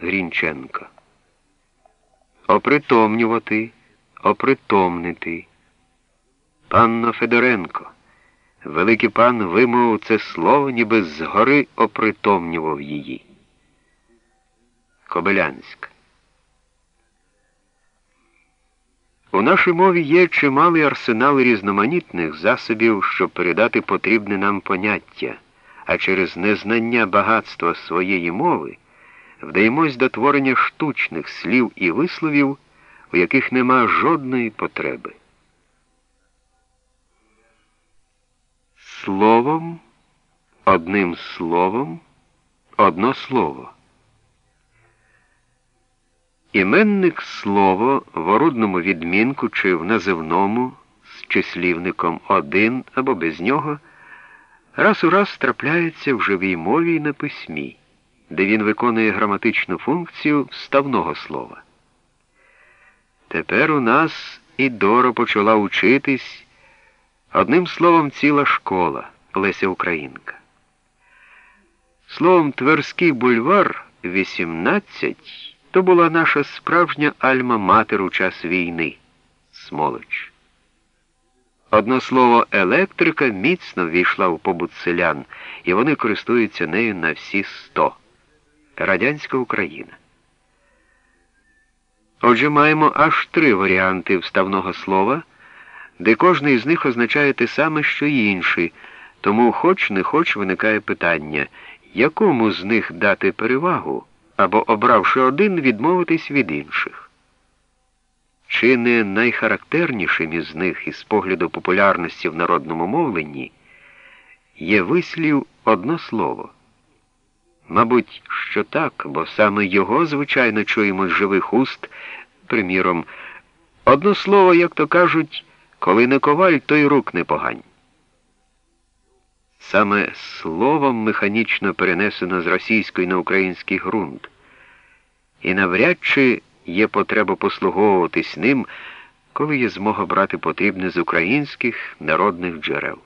Грінченко. Опритомнювати, опритомнити. Панно Федоренко. Великий пан вимовив це слово, ніби згори опритомнював її. Кобилянськ. У нашій мові є чималий арсенал різноманітних засобів, щоб передати потрібне нам поняття, а через незнання багатства своєї мови вдаємось до творення штучних слів і висловів, у яких нема жодної потреби. Словом, одним словом, одно слово. Іменник слово в орудному відмінку чи в називному з числівником один або без нього раз у раз трапляється в живій мові і на письмі, де він виконує граматичну функцію вставного слова. Тепер у нас і Дора почала учитись, одним словом, ціла школа Леся Українка. Словом, Тверський бульвар 18 то була наша справжня альма-матер у час війни Смолоч. Одно слово електрика міцно ввійшла в побут селян, і вони користуються нею на всі сто. Радянська Україна. Отже, маємо аж три варіанти вставного слова, де кожний з них означає те саме, що й інший, тому хоч не хоч виникає питання, якому з них дати перевагу або, обравши один, відмовитись від інших. Чи не найхарактернішим із них із погляду популярності в народному мовленні є вислів одно слово? Мабуть, що так, бо саме його, звичайно, чуємо з живих уст, приміром, одно слово, як то кажуть, коли не коваль, то й рук не погань. Саме словом механічно перенесено з російської на український ґрунт, і навряд чи є потреба послуговуватись ним, коли є змога брати потрібне з українських народних джерел.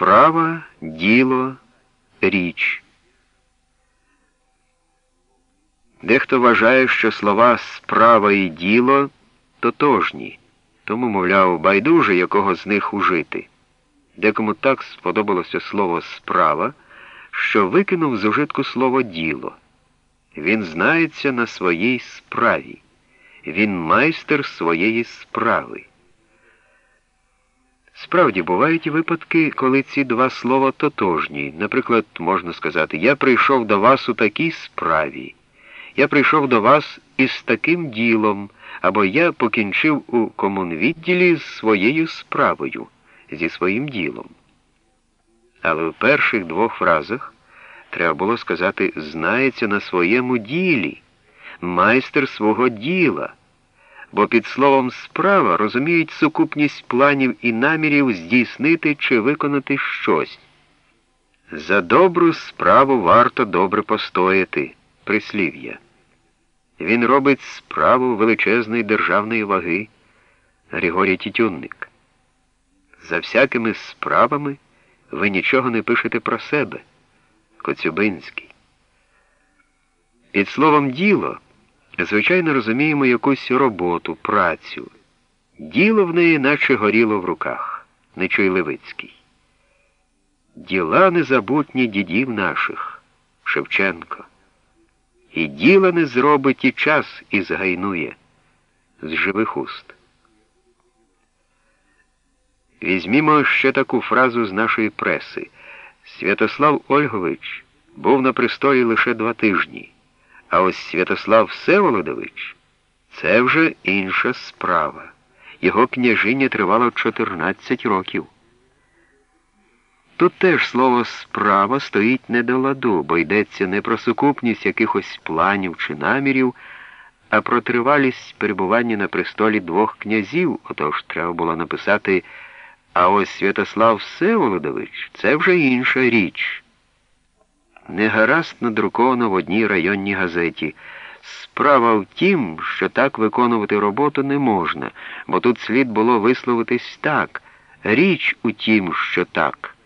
Справа, діло, річ. Дехто вважає, що слова справа і діло тотожні, тому, мовляв, байдуже якого з них ужити. Декому так сподобалося слово справа, що викинув з ужитку слово діло. Він знається на своїй справі. Він майстер своєї справи. Справді бувають і випадки, коли ці два слова тотожні. Наприклад, можна сказати, я прийшов до вас у такій справі, я прийшов до вас із таким ділом, або я покінчив у комунвідділі з своєю справою, зі своїм ділом. Але в перших двох фразах треба було сказати знається на своєму ділі, майстер свого діла бо під словом справа розуміють сукупність планів і намірів здійснити чи виконати щось. За добру справу варто добре постояти, прислів'я. Він робить справу величезної державної ваги Григорій Тітюнник. За всякими справами ви нічого не пишете про себе, Коцюбинський. Під словом діло. Звичайно, розуміємо якусь роботу, працю. Діло в неї наче горіло в руках, Нечуй Левицький. Діла незабутні дідів наших, Шевченко. І діла не зробить і час і згайнує з живих уст. Візьмімо ще таку фразу з нашої преси. Святослав Ольгович був на престолі лише два тижні. А ось Святослав Всеволодович це вже інша справа. Його княжиня тривало 14 років. Тут теж слово справа стоїть не до ладу, бо йдеться не про сукупність якихось планів чи намірів, а про тривалість перебування на престолі двох князів, отож треба було написати, а ось Святослав Всеволодович це вже інша річ. Негаразд надруковано в одній районній газеті. Справа в тім, що так виконувати роботу не можна, бо тут слід було висловитись так. Річ у тім, що так.